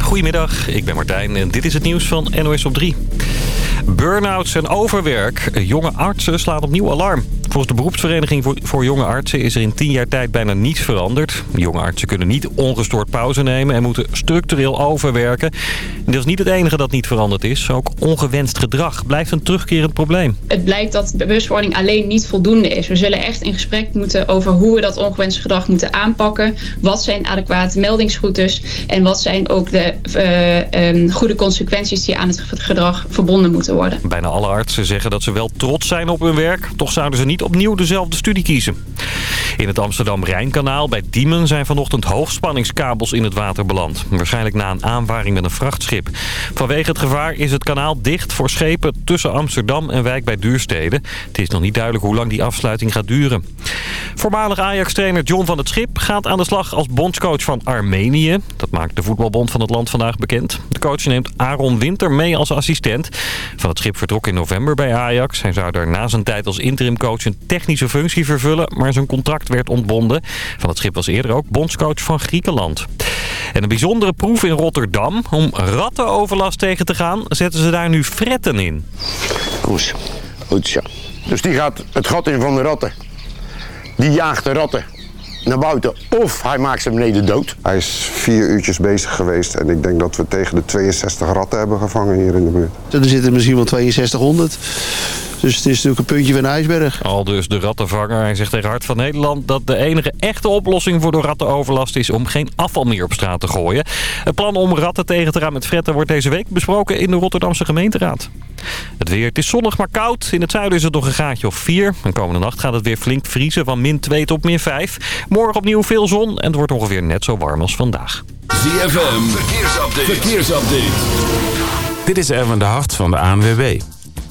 Goedemiddag, ik ben Martijn en dit is het nieuws van NOS op 3. Burn-outs en overwerk. Jonge artsen slaan opnieuw alarm. Volgens de beroepsvereniging voor jonge artsen is er in 10 jaar tijd bijna niets veranderd. Jonge artsen kunnen niet ongestoord pauze nemen en moeten structureel overwerken. En dat is niet het enige dat niet veranderd is. Ook ongewenst gedrag blijft een terugkerend probleem. Het blijkt dat bewustwording alleen niet voldoende is. We zullen echt in gesprek moeten over hoe we dat ongewenst gedrag moeten aanpakken. Wat zijn adequate meldingsroutes en wat zijn ook de uh, goede consequenties die aan het gedrag verbonden moeten worden. Bijna alle artsen zeggen dat ze wel trots zijn op hun werk. Toch zouden ze niet opnieuw dezelfde studie kiezen. In het Amsterdam-Rijnkanaal bij Diemen zijn vanochtend hoogspanningskabels in het water beland. Waarschijnlijk na een aanvaring met een vrachtschip. Vanwege het gevaar is het kanaal dicht voor schepen tussen Amsterdam en Wijk bij Duurstede. Het is nog niet duidelijk hoe lang die afsluiting gaat duren. Voormalig Ajax-trainer John van het Schip gaat aan de slag als bondscoach van Armenië. Dat maakt de voetbalbond van het land vandaag bekend. De coach neemt Aaron Winter mee als assistent. Van het Schip vertrok in november bij Ajax. Hij zou daar na zijn tijd als interimcoach een technische functie vervullen, maar zijn contract werd ontbonden. Van het Schip was eerder ook bondscoach van Griekenland. En een bijzondere proef in Rotterdam. Om rattenoverlast tegen te gaan, zetten ze daar nu fretten in. Goed, goed zo. Dus die gaat het gat in van de ratten. Die jaagt de ratten naar buiten of hij maakt ze beneden dood. Hij is vier uurtjes bezig geweest en ik denk dat we tegen de 62 ratten hebben gevangen hier in de buurt. Er zitten misschien wel 6200. Dus het is natuurlijk een puntje van een ijsberg. Al dus de rattenvanger. Hij zegt tegen Hart van Nederland dat de enige echte oplossing voor de rattenoverlast is om geen afval meer op straat te gooien. Het plan om ratten tegen te gaan met fretten wordt deze week besproken in de Rotterdamse gemeenteraad. Het weer, het is zonnig maar koud. In het zuiden is het nog een graadje of 4. En komende nacht gaat het weer flink vriezen van min 2 tot min 5. Morgen opnieuw veel zon en het wordt ongeveer net zo warm als vandaag. ZFM, verkeersupdate. verkeersupdate. Dit is Erwin de Hart van de ANWB.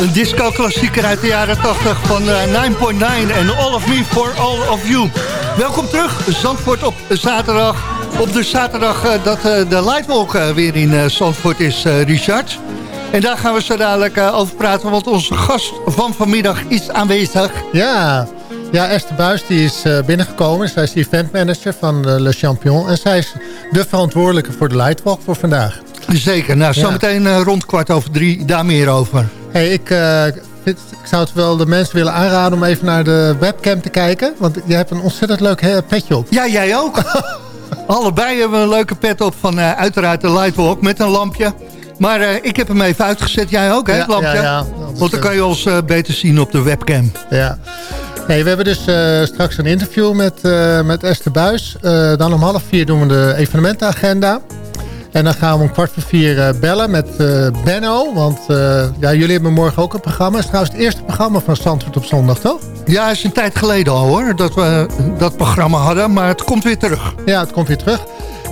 Een disco-klassieker uit de jaren 80 van 9.9 eh, en All of Me for All of You. Welkom terug, Zandvoort op zaterdag. Op de zaterdag uh, dat uh, de Lightwalk weer in Zandvoort is, Richard. En daar gaan we zo dadelijk over praten, want onze gast van vanmiddag is aanwezig. Ja, ja Esther Buis die is binnengekomen. Zij is de eventmanager van Le Champion. En zij is de verantwoordelijke voor de Lightwalk voor vandaag. Zeker. Nou, zometeen ja. rond kwart over drie daar meer over. Hey, ik, uh, vind, ik zou het wel de mensen willen aanraden om even naar de webcam te kijken. Want je hebt een ontzettend leuk petje op. Ja, jij ook. Allebei hebben we een leuke pet op van uh, uiteraard de Lightwalk met een lampje. Maar uh, ik heb hem even uitgezet. Jij ook, hè, het lampje? Ja, ja. Want dan kan je ons beter zien op de webcam. Ja. Nee, we hebben dus straks een interview met, met Esther Buis. dan om half vier doen we de evenementenagenda. En dan gaan we om kwart voor vier uh, bellen met uh, Benno. Want uh, ja, jullie hebben morgen ook een programma. Het is trouwens het eerste programma van Zandvoort op zondag, toch? Ja, het is een tijd geleden al hoor, dat we dat programma hadden. Maar het komt weer terug. Ja, het komt weer terug.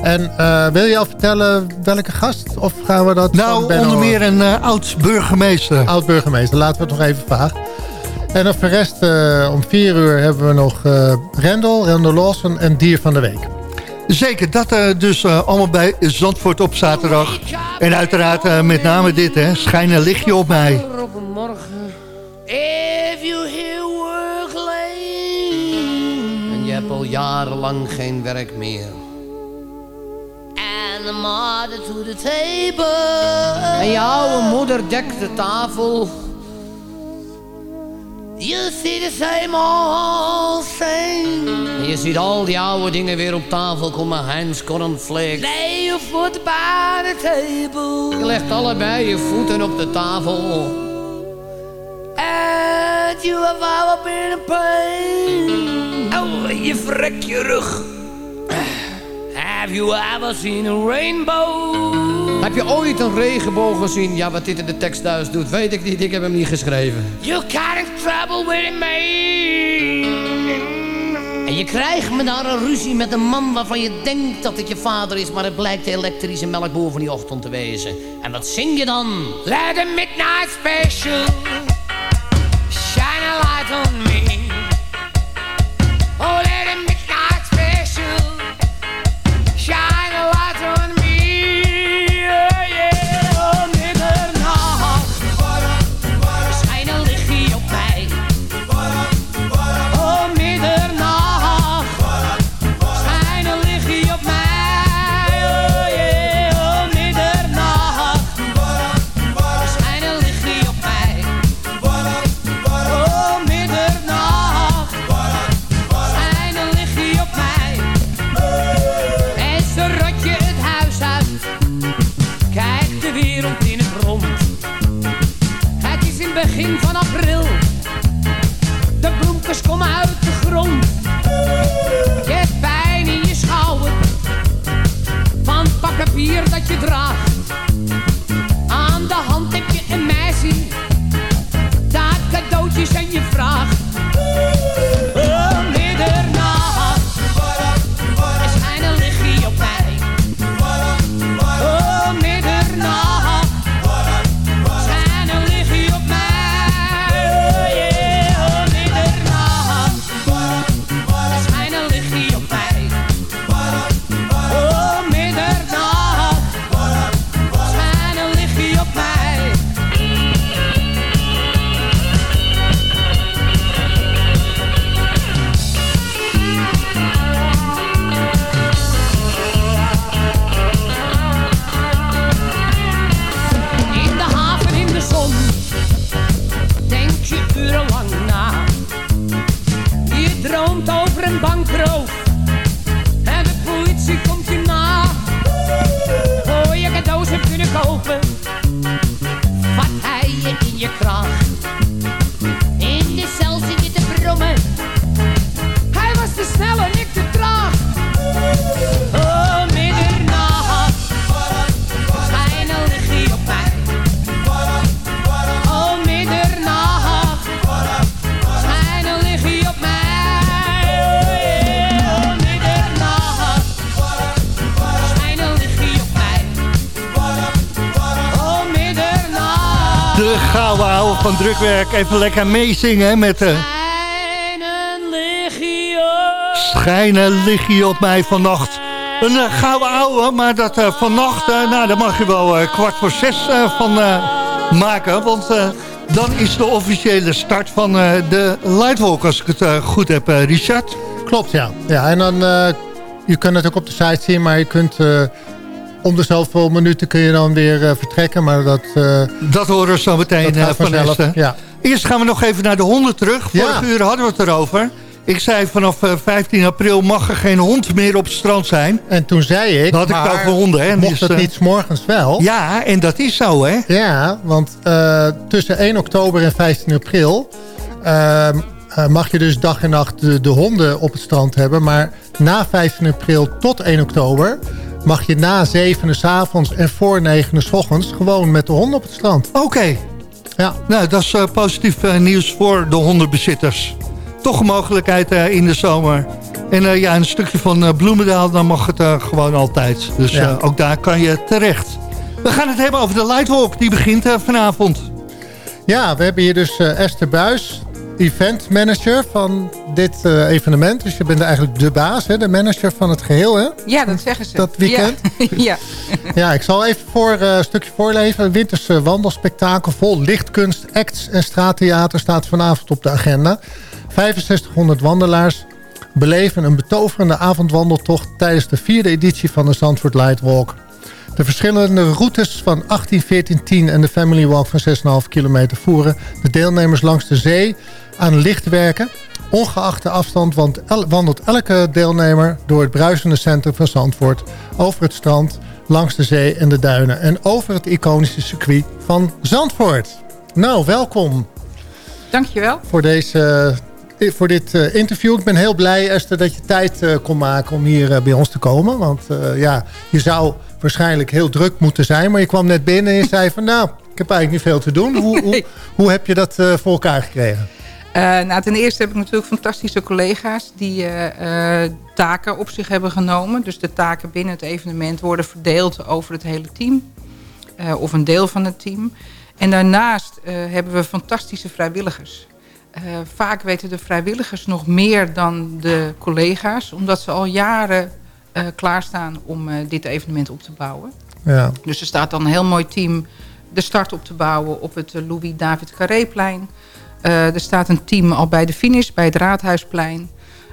En wil je al vertellen welke gast? Of gaan we dat Nou, onder meer een oud-burgemeester. Oud-burgemeester, laten we het nog even vragen. En voor de rest, om vier uur hebben we nog Rendel, Rendel Lawson en Dier van de Week. Zeker, dat uh, dus uh, allemaal bij Zandvoort op zaterdag. En uiteraard uh, met name dit, hè. Schijn een lichtje op mij. Op een morgen. If you hear work lane. En je hebt al jarenlang geen werk meer. And the mother to the table. En je oude moeder dekt de tafel. You see the same old thing. En je ziet al die oude dingen weer op tafel komen. Heinz cornflakes. Lay your foot by the table. Je legt allebei je voeten op de tafel. And you have ever been in pain. Oh, je vrek je rug. Have you ever seen a rainbow? Heb je ooit een regenboog gezien? Ja, wat dit in de tekst thuis doet, weet ik niet. Ik heb hem niet geschreven. You can't trouble with me. En je krijgt me daar een ruzie met een man waarvan je denkt dat het je vader is... maar het blijkt de elektrische melkboer van die ochtend te wezen. En wat zing je dan? Let a midnight special shine a light on me. Van drukwerk. Even lekker meezingen met... Uh... Schijnen lig je op mij vannacht. Een uh, gouden ouwe, maar dat uh, vannacht... Uh, nou, daar mag je wel kwart voor zes van maken. Want dan is de officiële start van de Lightwalk, als ik het goed heb, Richard. Klopt, ja. ja en dan, je kunt het ook op de site zien, maar je kunt om de zoveel minuten kun je dan weer uh, vertrekken. Maar dat, uh, dat horen we zo meteen uh, van Esther. Ja. Eerst gaan we nog even naar de honden terug. Vorige ja. uur hadden we het erover. Ik zei vanaf 15 april mag er geen hond meer op het strand zijn. En toen zei ik, dat had ik over honden. Hè, mocht het niet morgens wel? Ja, en dat is zo hè. Ja, want tussen 1 oktober en 15 april... Ehm, mag je dus dag en nacht de, de honden op het strand hebben. Maar na 15 april tot 1 oktober mag je na 7 uur s avonds en voor 9 uur s ochtends gewoon met de hond op het strand. Oké. Ja. Nou, dat is uh, positief uh, nieuws voor de hondenbezitters. Toch een mogelijkheid uh, in de zomer. En ja, een stukje van Bloemendaal, dan mag het gewoon altijd. Dus ja. ook daar kan je terecht. We gaan het hebben over de Lightwalk. Die begint vanavond. Ja, we hebben hier dus Esther Buis event manager van dit uh, evenement. Dus je bent eigenlijk de baas, hè? de manager van het geheel. Hè? Ja, dat zeggen ze. Dat weekend. Ja, ja. ja ik zal even voor, uh, een stukje voorleven. Een winterse wandelspektakel vol lichtkunst, acts en straattheater staat vanavond op de agenda. 6500 wandelaars beleven een betoverende avondwandeltocht... tijdens de vierde editie van de Zandvoort Lightwalk. De verschillende routes van 18, 14, 10 en de Family Walk van 6,5 kilometer voeren de deelnemers langs de zee aan lichtwerken. Ongeacht de afstand wandelt elke deelnemer door het bruisende centrum van Zandvoort... over het strand, langs de zee en de duinen... en over het iconische circuit van Zandvoort. Nou, welkom. Dankjewel. Voor, deze, eh, voor dit uh, interview. Ik ben heel blij, Esther, dat je tijd uh, kon maken om hier bij ons te komen. Want ja, je zou waarschijnlijk heel druk moeten zijn. Maar je kwam net binnen en je zei van... nou, ik heb eigenlijk niet veel te doen. Hoe, hoe, hoe heb je dat voor elkaar gekregen? Uh, nou, ten eerste heb ik natuurlijk fantastische collega's die uh, taken op zich hebben genomen. Dus de taken binnen het evenement worden verdeeld over het hele team. of een deel van het team. En daarnaast hebben we fantastische vrijwilligers. vaak weten de vrijwilligers nog meer dan de collega's. Omdat ze al jaren klaarstaan om dit evenement op te bouwen. Ja. Dus er staat dan een heel mooi team de start op te bouwen op het Louis David Carréplein. Uh, er staat een team al bij de finish, bij het Raadhuisplein.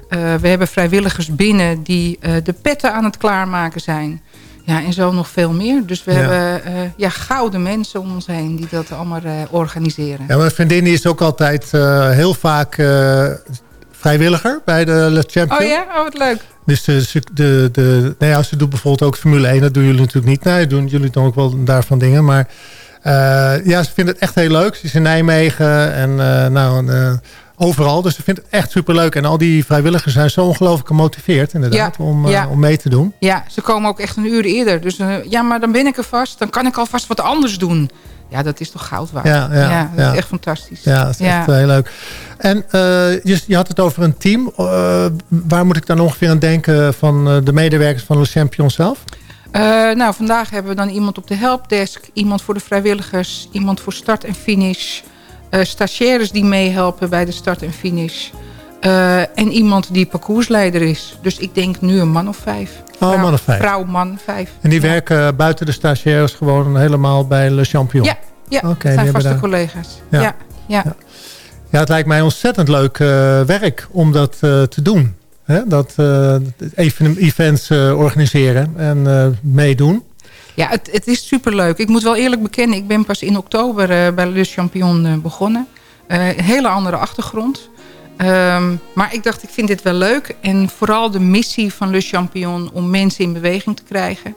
Uh, we hebben vrijwilligers binnen die uh, de petten aan het klaarmaken zijn. Ja, en zo nog veel meer. Dus we ja. hebben ja, gouden mensen om ons heen die dat allemaal organiseren. Ja, mijn vriendin is ook altijd heel vaak vrijwilliger bij de Le Champion. Oh ja? Oh, wat leuk. Dus de, de, de, nou ja, ze doet bijvoorbeeld ook Formule 1. Dat doen jullie natuurlijk niet. Nee, doen jullie dan ook wel daarvan dingen. Maar ja, ze vindt het echt heel leuk. Ze is in Nijmegen en uh, nou, uh, overal. Dus ze vindt het echt superleuk. En al die vrijwilligers zijn zo ongelooflijk gemotiveerd inderdaad ja, om, ja. om mee te doen. Ja, ze komen ook echt een uur eerder. Dus ja, maar dan ben ik er vast. Dan kan ik alvast wat anders doen. Ja, dat is toch goud waard. Ja, ja, ja dat is echt fantastisch. Ja, dat is echt heel leuk. En je, je, had het over een team. waar moet ik dan ongeveer aan denken van de medewerkers van Le Champion zelf? Uh, nou, vandaag hebben we dan iemand op de helpdesk, iemand voor de vrijwilligers, iemand voor start en finish, uh, stagiaires die meehelpen bij de start en finish uh, en iemand die parcoursleider is. Dus ik denk nu een man of vijf. Oh, vrouw, man of vijf. Vrouw, man, vijf. En die werken buiten de stagiaires gewoon helemaal bij Le Champion? Ja, ja okay, zijn vaste daar... collega's. Ja. Ja, ja. ja. het lijkt mij ontzettend leuk werk om dat te doen. Dat uh, even events uh, organiseren en uh, meedoen. Ja, het, het is superleuk. Ik moet wel eerlijk bekennen, ik ben pas in oktober bij Le Champion begonnen. hele andere achtergrond. Um, maar ik dacht, ik vind dit wel leuk. En vooral de missie van Le Champion om mensen in beweging te krijgen.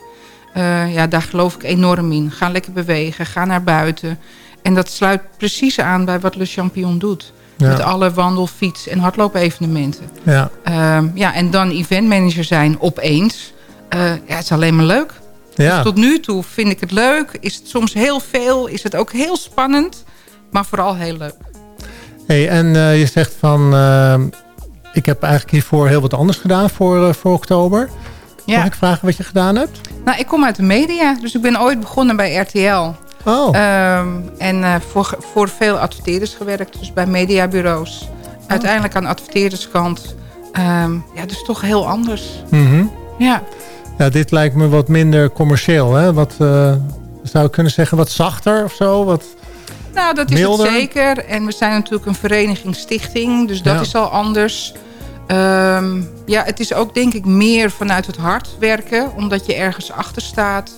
ja, daar geloof ik enorm in. Ga lekker bewegen, ga naar buiten. En dat sluit precies aan bij wat Le Champion doet. Met alle wandel, fiets en hardloopevenementen. Ja. Uh, ja, en dan eventmanager zijn opeens. Uh, ja, het is alleen maar leuk. Ja. Dus tot nu toe vind ik het leuk. Is het soms heel veel. Is het ook heel spannend. Maar vooral heel leuk. Hey, en uh, je zegt van... Ehm, ik heb eigenlijk hiervoor heel wat anders gedaan voor, eh, voor oktober. Ja. Mag ik vragen wat je gedaan hebt? Nou, ik kom uit de media. Dus ik ben ooit begonnen bij RTL. Oh. Ehm, en eh, voor, voor veel adverteerders gewerkt. Dus bij mediabureaus. Uiteindelijk aan de adverteerderskant. Ehm, ja, dus toch heel anders. Mhm. Ja. Ja, dit lijkt me wat minder commercieel. Hè? Wat, eh, zou ik kunnen zeggen, wat zachter of zo? Wat Nou, dat is milder? het zeker. En we zijn natuurlijk een vereniging stichting. Dus dat Ja. is al anders. Ehm, ja, het is ook denk ik meer vanuit het hart werken. Omdat je ergens achter staat.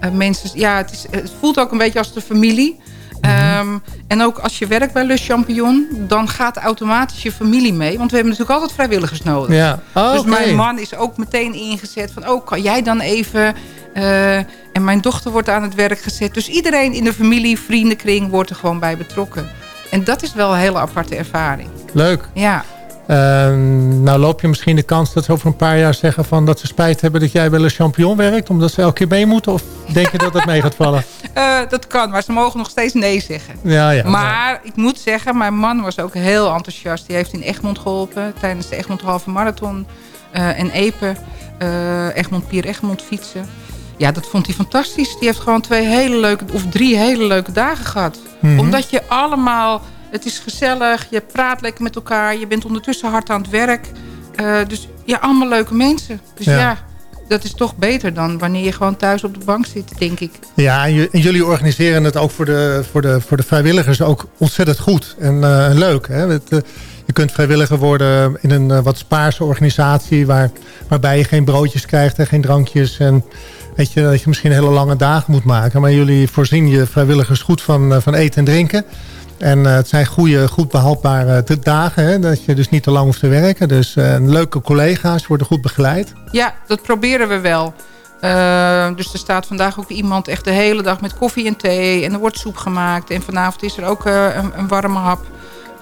Eh, mensen, ja, het, is, het voelt ook een beetje als de familie. Ehm, en ook als je werkt bij Le Champignon, dan gaat automatisch je familie mee. Want we hebben natuurlijk altijd vrijwilligers nodig. Ja. Oh, dus oké. mijn man is ook meteen ingezet van... oh, kan jij dan even... eh, en mijn dochter wordt aan het werk gezet. Dus iedereen in de familie, vriendenkring wordt er gewoon bij betrokken. En dat is wel een hele aparte ervaring. Leuk. Ja. Ehm, nou loop je misschien de kans dat ze over een paar jaar zeggen van dat ze spijt hebben dat jij bij Le Champion werkt. Omdat ze elke keer mee moeten. Of denk je dat dat mee gaat vallen? Eh, dat kan, maar ze mogen nog steeds nee zeggen. Ja, ja. maar ik moet zeggen, mijn man was ook heel enthousiast. Die heeft in Egmond geholpen tijdens de Egmond Halve Marathon. eh, en Epe, eh, Egmond Pier Egmond fietsen. Ja, dat vond hij fantastisch. Die heeft gewoon twee hele leuke, of drie hele leuke dagen gehad. Mhm. Omdat je allemaal, het is gezellig, je praat lekker met elkaar. Je bent ondertussen hard aan het werk. Eh, dus ja, allemaal leuke mensen. Dus Ja. ja. dat is toch beter dan wanneer je gewoon thuis op de bank zit, denk ik. Ja, en, jullie organiseren het ook voor de, voor de, voor de vrijwilligers ook ontzettend goed. En eh, leuk. Hè? Het, eh, je kunt vrijwilliger worden in een wat spaarse organisatie... Waar, waarbij je geen broodjes krijgt en geen drankjes. En weet je, dat je misschien hele lange dagen moet maken. Maar jullie voorzien je vrijwilligers goed van, van eten en drinken. En eh, het zijn goede, goed behapbare d- dagen. Hè? Dat je dus niet te lang hoeft te werken. Dus eh, leuke collega's worden goed begeleid. Ja, dat proberen we wel. Eh, dus er staat vandaag ook iemand echt de hele dag met koffie en thee. En er wordt soep gemaakt. En vanavond is er ook eh, een, een warme hap.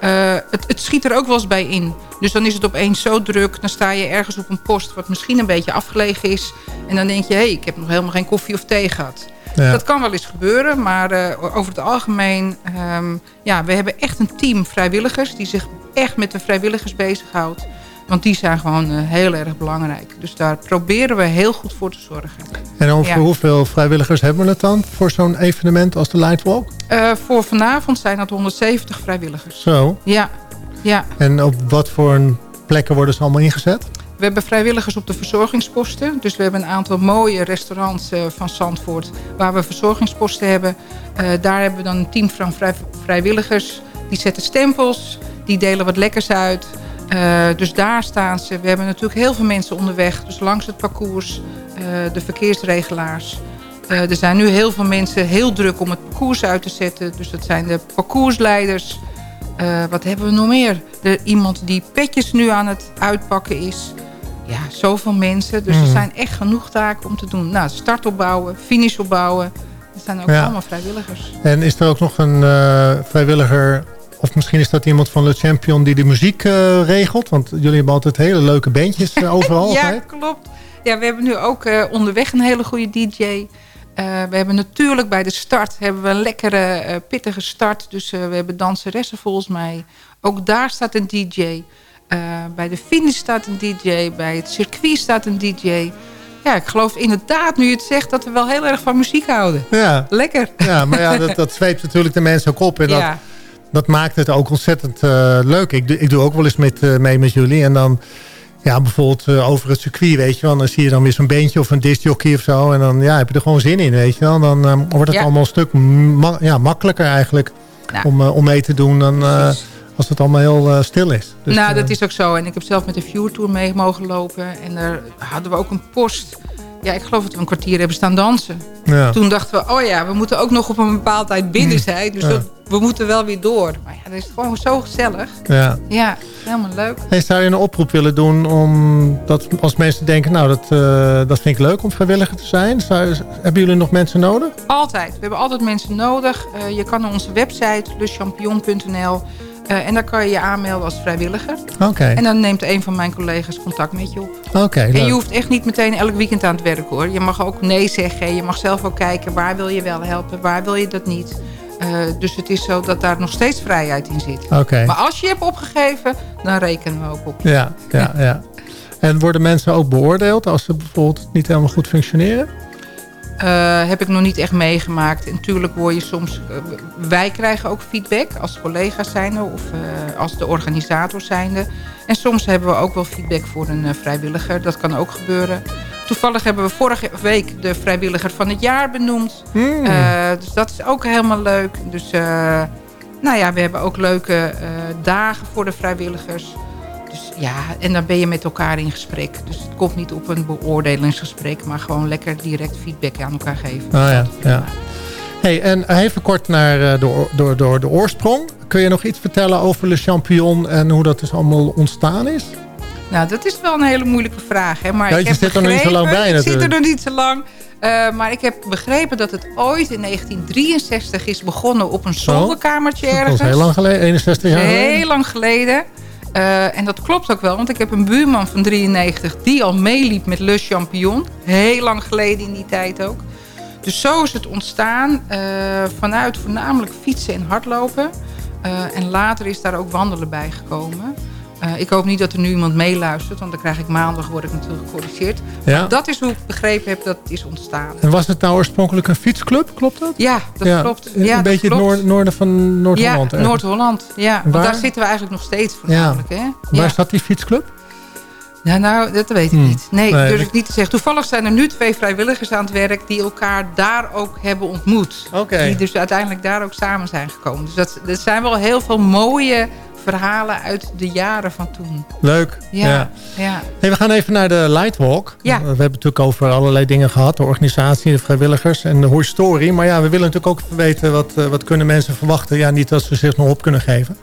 Eh, het, het schiet er ook wel eens bij in. Dus dan is het opeens zo druk. Dan sta je ergens op een post wat misschien een beetje afgelegen is. En dan denk je, hé, hey, ik heb nog helemaal geen koffie of thee gehad. Ja. Dat kan wel eens gebeuren, maar eh, over het algemeen... ehm, ja, we hebben echt een team vrijwilligers... die zich echt met de vrijwilligers bezighoudt. Want die zijn gewoon eh, heel erg belangrijk. Dus daar proberen we heel goed voor te zorgen. En over Ja. hoeveel vrijwilligers hebben we het dan voor zo'n evenement als de Lightwalk? Eh, voor vanavond zijn dat 170 vrijwilligers. Zo. Ja, ja. En op wat voor een plekken worden ze allemaal ingezet? We hebben vrijwilligers op de verzorgingsposten. Dus we hebben een aantal mooie restaurants eh, van Zandvoort... waar we verzorgingsposten hebben. Eh, daar hebben we dan een team van vrij- vrijwilligers. Die zetten stempels, die delen wat lekkers uit. Eh, dus daar staan ze. We hebben natuurlijk heel veel mensen onderweg. Dus langs het parcours, de verkeersregelaars. Er zijn nu heel veel mensen heel druk om het parcours uit te zetten. Dus dat zijn de parcoursleiders. Wat hebben we nog meer? Er, iemand die petjes nu aan het uitpakken is. Ja, zoveel mensen. Dus er Mhm. zijn echt genoeg taken om te doen. Nou, start opbouwen, finish opbouwen. Dat zijn ook Ja. allemaal vrijwilligers. En is er ook nog een eh, vrijwilliger... of misschien is dat iemand van Le Champion die de muziek eh, regelt? Want jullie hebben altijd hele leuke bandjes eh, overal. ja, altijd. klopt. Ja, we hebben nu ook onderweg een hele goede DJ. We hebben natuurlijk bij de start hebben we een lekkere, pittige start. Dus we hebben danseressen volgens mij. Ook daar staat een DJ. Eh, bij de finish staat een DJ. Bij het circuit staat een DJ. Ja, ik geloof inderdaad, nu je het zegt, dat we wel heel erg van muziek houden. Ja. Lekker. Ja, maar ja, dat, dat zweept natuurlijk de mensen ook op. En dat, Ja. dat maakt het ook ontzettend eh, leuk. Ik, doe- ik doe ook wel eens met, eh, mee met jullie. En dan ja, bijvoorbeeld over het circuit, weet je wel. Dan zie je dan weer zo'n beentje of een discjockey of zo. En dan ja, heb je er gewoon zin in, weet je wel. Dan wordt het Ja. allemaal een stuk ma- ja, makkelijker eigenlijk Nou. om, om mee te doen dan als het allemaal heel eh, stil is. Dus, nou, eh, dat is ook zo. En ik heb zelf met de View Tour mee mogen lopen. En daar hadden we ook een post. Ja, ik geloof dat we een kwartier hebben staan dansen. Ja. Toen dachten we, oh ja, we moeten ook nog op een bepaalde tijd binnen zijn. Dus Ja. dat, we moeten wel weer door. Maar ja, dat is gewoon zo gezellig. Ja. Ja, helemaal leuk. Hey, zou je een oproep willen doen om dat als mensen denken, nou dat, eh, dat vind ik leuk om vrijwilliger te zijn. Zou, hebben jullie nog mensen nodig? Altijd. We hebben altijd mensen nodig. Eh, je kan naar onze website, lechampion.nl. eh, en daar kan je je aanmelden als vrijwilliger. Oké. En dan neemt een van mijn collega's contact met je op. Oké, en je hoeft echt niet meteen elk weekend aan het werk hoor. Je mag ook nee zeggen. Je mag zelf ook kijken waar wil je wel helpen, waar wil je dat niet. Eh, dus het is zo dat daar nog steeds vrijheid in zit. Oké. Maar als je hebt opgegeven, dan rekenen we ook op. Ja, ja, ja. En worden mensen ook beoordeeld als ze bijvoorbeeld niet helemaal goed functioneren? Uh, heb ik nog niet echt meegemaakt. En natuurlijk word je soms... Uh, wij krijgen ook feedback als collega's zijnde of uh, als de organisator zijnde. En soms hebben we ook wel feedback voor een vrijwilliger. Dat kan ook gebeuren. Toevallig hebben we vorige week de vrijwilliger van het jaar benoemd. Mm. dus dat is ook helemaal leuk. Dus nou ja, we hebben ook leuke dagen voor de vrijwilligers. Ja, en dan ben je met elkaar in gesprek. Dus het komt niet op een beoordelingsgesprek, maar gewoon lekker direct feedback aan elkaar geven. Oh ja, ja. Hey, en even kort naar eh, de, door, door de oorsprong. Kun je nog iets vertellen over Le Champion en hoe dat dus allemaal ontstaan is? Nou, dat is wel een hele moeilijke vraag. Hè? Maar ja, ik je zit er nog niet zo lang bij natuurlijk. Zit er nog niet zo lang. Uh, maar ik heb begrepen dat het ooit in 1963 is begonnen op een zolderkamertje ergens. Dat is heel lang geleden, 61 jaar geleden. Heel lang geleden. Uh, en dat klopt ook wel, want ik heb een buurman van 93 die al meeliep met Le Champion. Heel lang geleden in die tijd ook. Dus zo is het ontstaan uh, vanuit voornamelijk fietsen en hardlopen. Uh, en later is daar ook wandelen bij gekomen. Uh, ik hoop niet dat er nu iemand meeluistert, want dan krijg ik maandag word ik natuurlijk gecorrigeerd. Ja. Dat is hoe ik begrepen heb dat het is ontstaan. En was het nou oorspronkelijk een fietsclub, klopt dat? Ja, dat ja. klopt. Ja, een beetje klopt. het noord, noorden van Noord-Holland. Ja, Noord-Holland. Ja, want daar zitten we eigenlijk nog steeds voornamelijk. Ja. Hè? Waar staat die fietsclub? Ja, nou, dat weet ik hmm. niet. Nee, nee durf ik niet te zeggen. Toevallig zijn er nu twee vrijwilligers aan het werk... die elkaar daar ook hebben ontmoet. Okay. Die dus uiteindelijk daar ook samen zijn gekomen. Dus dat, dat zijn wel heel veel mooie verhalen uit de jaren van toen. Leuk. Ja. ja. ja. Hey, we gaan even naar de Lightwalk. Ja. We hebben het natuurlijk over allerlei dingen gehad. De organisatie, de vrijwilligers en de historie. Maar ja, we willen natuurlijk ook weten wat, wat kunnen mensen verwachten. Ja, niet dat ze zich nog op kunnen geven.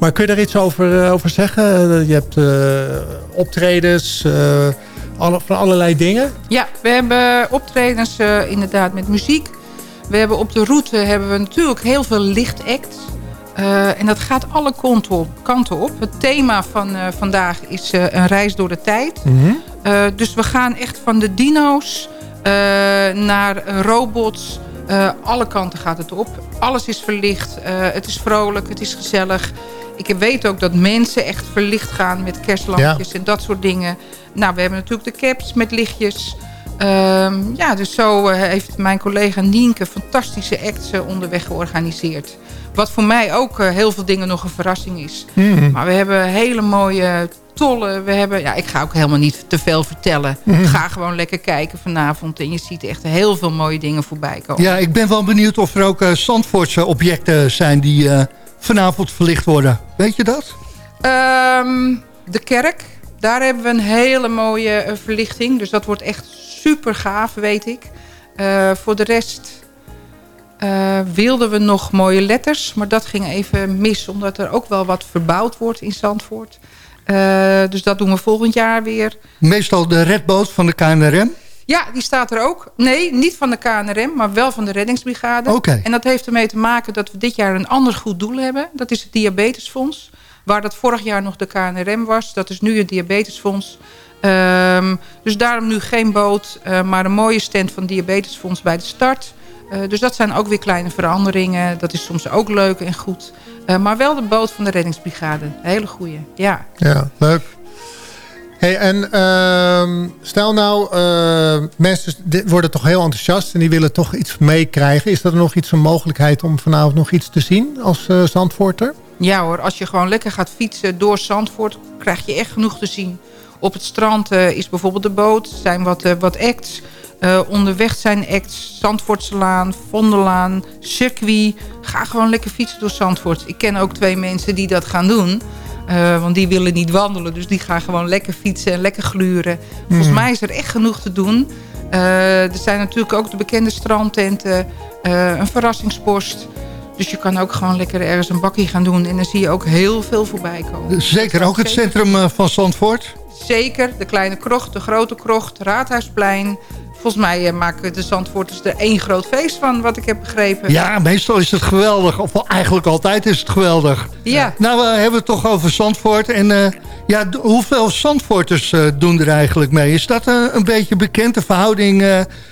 Maar kun je daar iets over, uh, over zeggen? Je hebt uh, optredens, uh, alle, van allerlei dingen. Ja, we hebben optredens inderdaad met muziek. We hebben op de route hebben we natuurlijk heel veel lichtacts. Uh, en dat gaat alle kanten op. Het thema van uh, vandaag is uh, een reis door de tijd. Mm -hmm. dus we gaan echt van de dino's naar robots. alle kanten gaat het op. Alles is verlicht. het is vrolijk. Het is gezellig. Ik weet ook dat mensen echt verlicht gaan met kerstlampjes ja. en dat soort dingen. Nou, we hebben natuurlijk de caps met lichtjes. Um, ja, dus zo heeft mijn collega Nienke fantastische acts onderweg georganiseerd. Wat voor mij ook uh, heel veel dingen nog een verrassing is. Mm. Maar we hebben hele mooie tollen. We hebben, ja, ik ga ook helemaal niet te veel vertellen. Mm. Ga gewoon lekker kijken vanavond. En je ziet echt heel veel mooie dingen voorbij komen. Ja, ik ben wel benieuwd of er ook uh, Zandvoortse objecten zijn die uh, vanavond verlicht worden. Weet je dat? Um, de kerk. Daar hebben we een hele mooie verlichting. Dus dat wordt echt super gaaf, weet ik. voor de rest uh, wilden we nog mooie letters. Maar dat ging even mis. Omdat er ook wel wat verbouwd wordt in Zandvoort. Uh, dus dat doen we volgend jaar weer. Meestal de redboot van de KNRM? Ja, die staat er ook. Nee, niet van de KNRM, maar wel van de reddingsbrigade. Okay. En dat heeft ermee te maken dat we dit jaar een ander goed doel hebben. Dat is het Diabetesfonds. Waar dat vorig jaar nog de KNRM was. Dat is nu het Diabetesfonds. Um, dus daarom nu geen boot, uh, maar een mooie stand van Diabetesfonds bij de start. Uh, dus dat zijn ook weer kleine veranderingen. Dat is soms ook leuk en goed. Uh, maar wel de boot van de reddingsbrigade. Een hele goeie, ja. Ja, leuk. Hey, en uh, stel nou, uh, mensen worden toch heel enthousiast... en die willen toch iets meekrijgen. Is er nog iets een mogelijkheid om vanavond nog iets te zien als Zandvoorter? Ja hoor, als je gewoon lekker gaat fietsen door Zandvoort... krijg je echt genoeg te zien. Op het strand is bijvoorbeeld de boot, zijn wat, wat acts... Uh, onderweg zijn acts, Zandvoortselaan, Vondelaan, circuit. Ga gewoon lekker fietsen door Zandvoort. Ik ken ook twee mensen die dat gaan doen. Uh, want die willen niet wandelen, dus die gaan gewoon lekker fietsen en lekker gluren. Volgens mm. mij is er echt genoeg te doen. Uh, er zijn natuurlijk ook de bekende strandtenten, een verrassingspost. Dus je kan ook gewoon lekker ergens een bakkie gaan doen. En dan zie je ook heel veel voorbij komen. Zeker, ook het centrum van Zandvoort? Zeker, de kleine krocht, de grote krocht, Raadhuisplein... Volgens mij uh, maken de Zandvoorters er één groot feest van, wat ik heb begrepen. Ja, meestal is het geweldig. Of eigenlijk altijd is het geweldig. Ja. Nou, we hebben het toch over Zandvoort. En uh, ja, hoeveel Zandvoorters uh, doen er eigenlijk mee? Is dat een beetje bekende verhouding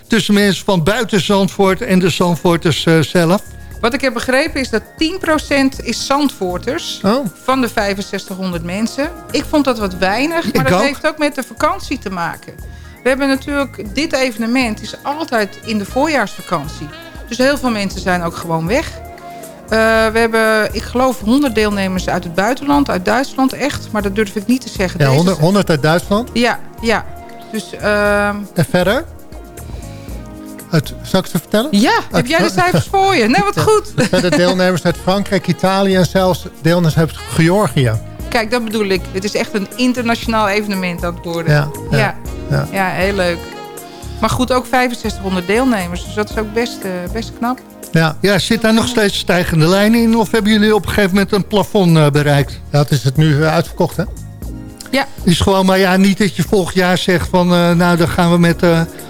tussen mensen van buiten Zandvoort en de Zandvoorters zelf? Wat ik heb begrepen is dat 10% is Zandvoorters oh. van de 6500 mensen. Ik vond dat wat weinig, maar ik dat ook. heeft ook met de vakantie te maken. We hebben natuurlijk, dit evenement is altijd in de voorjaarsvakantie. Dus heel veel mensen zijn ook gewoon weg. Uh, we hebben, ik geloof, 100 deelnemers uit het buitenland, uit Duitsland echt. Maar dat durf ik niet te zeggen. Ja, 100, 100 uit Duitsland? Ja, ja. Dus, uh... En verder? Uit, zal ik ze vertellen? Ja, heb jij de cijfers voor je? Nee, wat goed. Verder deelnemers uit Frankrijk, Italië en zelfs deelnemers uit Georgië. Kijk, dat bedoel ik. Het is echt een internationaal evenement aan het worden. Ja, ja, ja. heel leuk. Maar goed, ook 6500 deelnemers. Dus dat is ook best, uh, best knap. Ja. ja, zit daar nog steeds stijgende lijnen in? Of hebben jullie op een gegeven moment een plafond uh, bereikt? Ja, het is het nu uh, uitverkocht, hè? Ja. Is gewoon, maar ja, niet dat je volgend jaar zegt van... nou, dan gaan we met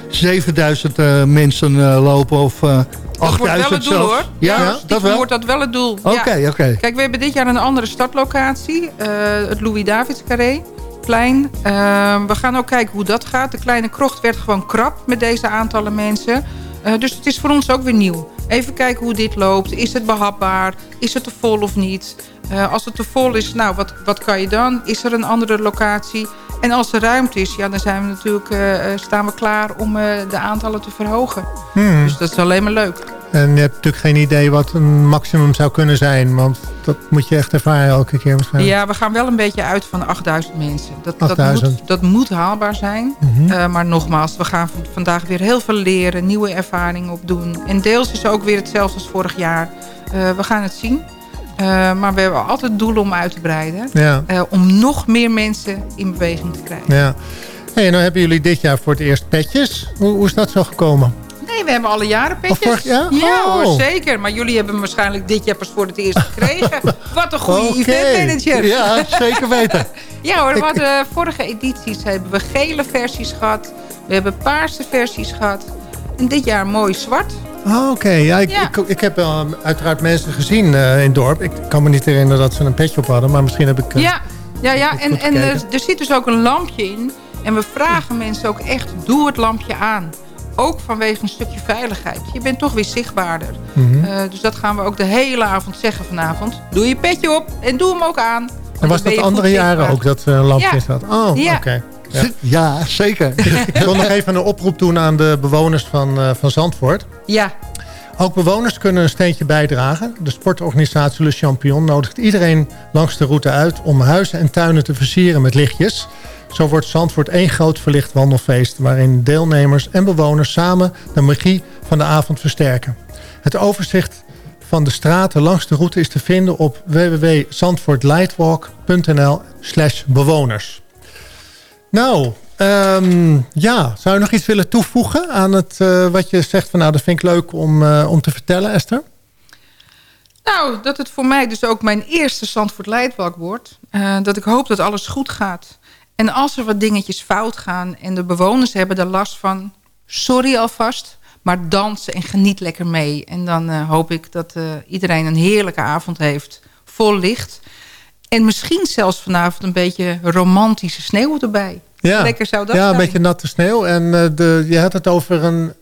7000 mensen lopen of... 8000 dat wordt wel het doel hoor. Ja, ja dat wel? wordt dat wel het doel. Oké, ja. oké. Kijk, we hebben dit jaar een andere startlocatie. het Louis-Davids Carré. Plein. Uh, we gaan ook kijken hoe dat gaat. De kleine krocht werd gewoon krap met deze aantallen mensen. Uh, dus het is voor ons ook weer nieuw. Even kijken hoe dit loopt. Is het behapbaar? Is het te vol of niet? Uh, als het te vol is, nou, wat, wat kan je dan? Is er een andere locatie? En als er ruimte is, ja, dan zijn we natuurlijk, uh, staan we klaar om de aantallen te verhogen. Hmm. Dus dat is alleen maar leuk. En je hebt natuurlijk geen idee wat een maximum zou kunnen zijn. Want dat moet je echt ervaren elke keer waarschijnlijk. Ja, we gaan wel een beetje uit van 8000 mensen. Dat, 8000. Dat, moet, dat moet haalbaar zijn. Mm -hmm. uh, maar nogmaals, we gaan vandaag weer heel veel leren. Nieuwe ervaringen opdoen. En deels is ook weer hetzelfde als vorig jaar. We gaan het zien. Uh, maar we hebben altijd doelen om uit te breiden. Ja. om nog meer mensen in beweging te krijgen. Ja. Hey, nou hebben jullie dit jaar voor het eerst petjes. Hoe, hoe is dat zo gekomen? Nee, we hebben alle jaren petjes. Vorig jaar? Ja oh. hoor, zeker. Maar jullie hebben waarschijnlijk dit jaar pas voor het eerst gekregen. Wat een goede okay. eventmanager. Ja, zeker weten. ja hoor, we hadden vorige edities hebben we gele versies gehad. We hebben paarse versies gehad. En dit jaar mooi zwart. Oh, Oké, okay. ja, ik, ja. Ik, ik, heb uh, uiteraard mensen gezien uh, in het dorp. Ik kan me niet herinneren dat ze een petje op hadden. Maar misschien heb ik... Uh, ja, ja, ja. en, en er, er zit dus ook een lampje in. En we vragen mensen ook echt, doe het lampje aan ook vanwege een stukje veiligheid. Je bent toch weer zichtbaarder. Mhm. Mm -hmm. uh, dus dat gaan we ook de hele avond zeggen vanavond. Doe je petje op en doe hem ook aan. En was dat andere jaren zichtbaar. ook dat lampje staat? Oh, oké. Okay. Ja. ja. zeker. ik wil nog even een oproep doen aan de bewoners van, uh, van Zandvoort. Ja. Ook bewoners kunnen een steentje bijdragen. De sportorganisatie Le Champion nodigt iedereen langs de route uit... om huizen en tuinen te versieren met lichtjes. Zo wordt Zandvoort één groot verlicht wandelfeest... waarin deelnemers en bewoners samen de magie van de avond versterken. Het overzicht van de straten langs de route is te vinden op www.zandvoortlightwalk.nl bewoners. Nou, um, ja, zou je nog iets willen toevoegen aan het, uh, wat je zegt van nou, dat vind ik leuk om, uh, om te vertellen, Esther? Nou, dat het voor mij dus ook mijn eerste Zandvoort Leidwalk wordt. Uh, dat ik hoop dat alles goed gaat. En als er wat dingetjes fout gaan en de bewoners hebben er last van... sorry alvast, maar dans en geniet lekker mee. En dan hoop ik dat iedereen een heerlijke avond heeft, vol licht. En misschien zelfs vanavond een beetje romantische sneeuw erbij. Ja, lekker zou dat ja zijn. een beetje natte sneeuw. En uh, de, je had het over een...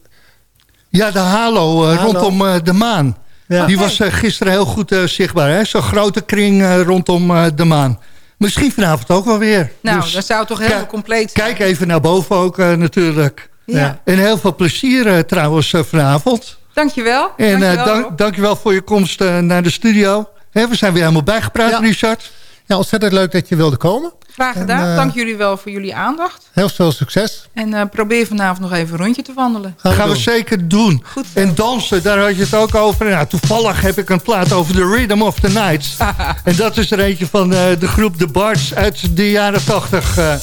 Ja, de halo, halo. rondom de maan. Ja. Die was gisteren heel goed zichtbaar. Zo'n grote kring rondom de maan. Misschien vanavond ook wel weer. Nou, dus, dat zou toch heel compleet zijn. Kijk even naar boven ook uh, natuurlijk. Ja. ja. En heel veel plezier uh, trouwens uh, vanavond. Dankjewel. En dankjewel, dank, dankjewel voor je komst naar de studio. He, we zijn weer helemaal bijgepraat, ja. Richard. Ja, ontzettend leuk dat je wilde komen. Graag gedaan. En, Dank jullie wel voor jullie aandacht. Heel veel succes. En probeer vanavond nog even een rondje te wandelen. Dat gaan we, we zeker doen. Goed en dansen, daar had je het ook over. Nou, toevallig heb ik een plaat over The Rhythm of the Nights. en dat is er eentje van uh, de groep The Bards uit de jaren 80. Uh,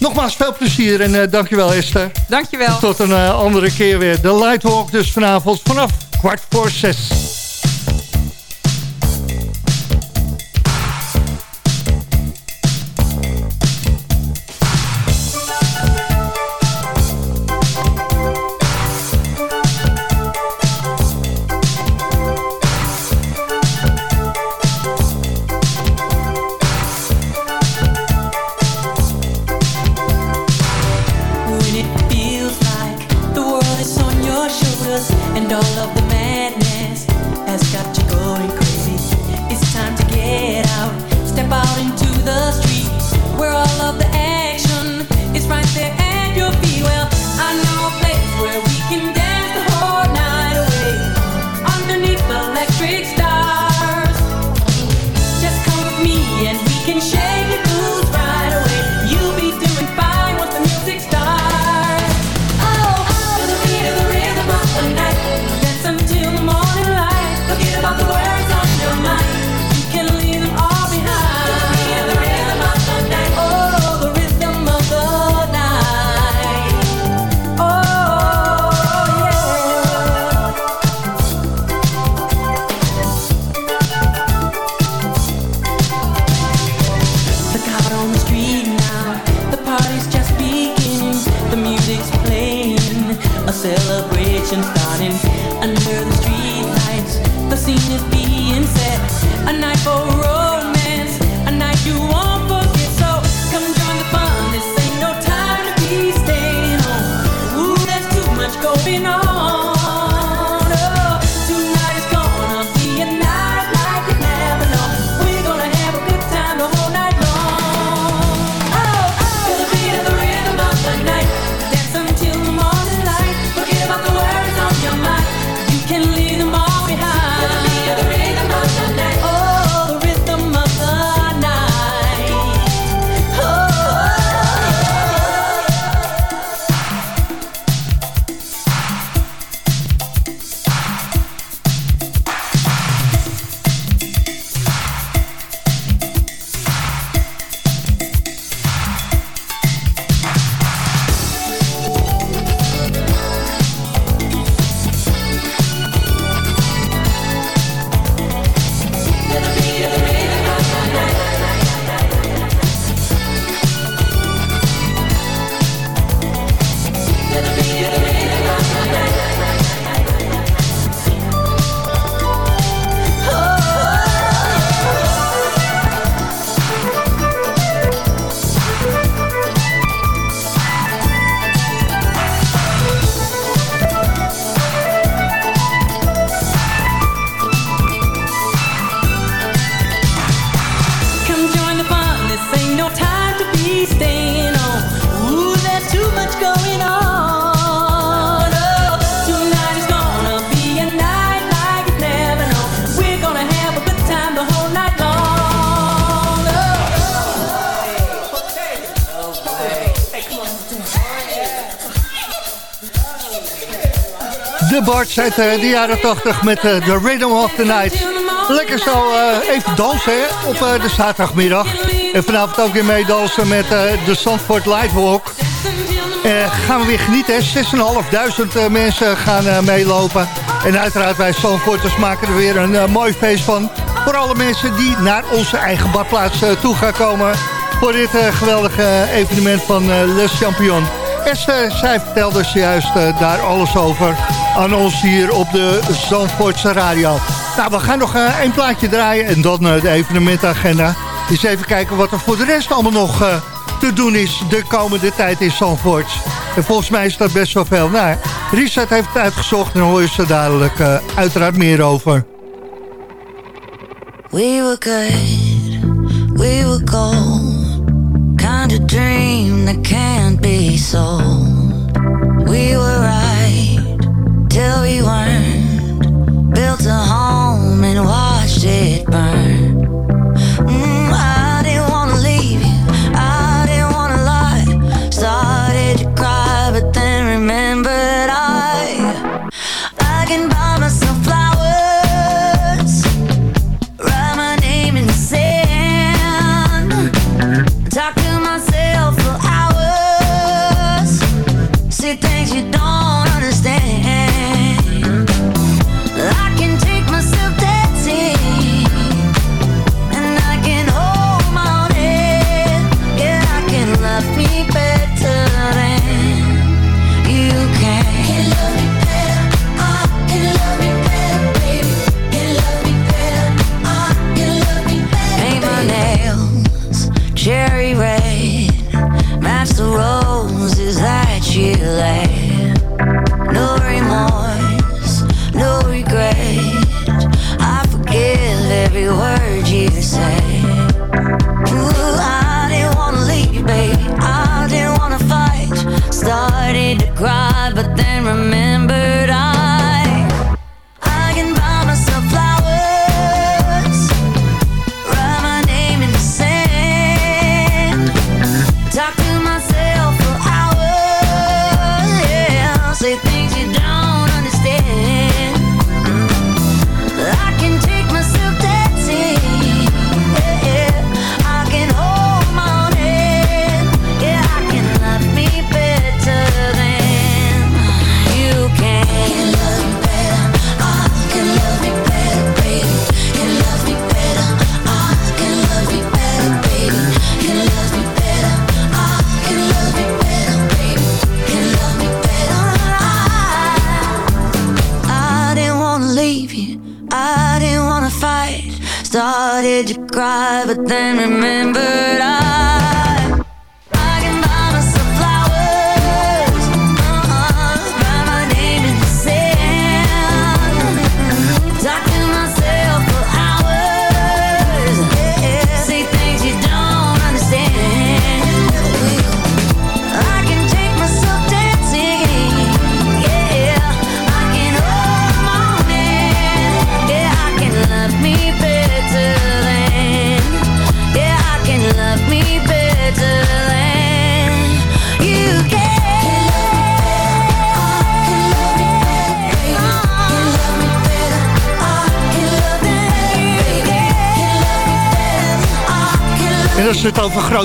nogmaals, veel plezier en uh, dankjewel Esther. Dankjewel. En tot een andere keer weer. De Lightwalk dus vanavond vanaf kwart voor zes. Eh, de jaren 80 met eh, The Rhythm of the Night. Lekker zo eh, even dansen op de zaterdagmiddag. En vanavond ook weer meedansen met de Zandvoort Lightwalk. Eh gaan we weer genieten. hè. 6.500 eh, mensen gaan meelopen. En uiteraard wij Zandvoorters maken er weer een mooi feest van. Voor alle mensen die naar onze eigen badplaats toe gaan komen. Voor dit geweldige evenement van eh Le Esther, zij vertelde zojuist uh, daar alles over aan ons hier op de Zandvoortse radio. Nou, we gaan nog één plaatje draaien en dan uh, de evenementagenda. Eens even kijken wat er voor de rest allemaal nog te doen is de komende tijd in Zandvoort. En volgens mij is dat best wel veel. Nou, Richard heeft het uitgezocht en hoor je ze dadelijk uiteraard meer over. We were we were. Of dream that can't be sold. We were right till we weren't. Built a home and watched it burn.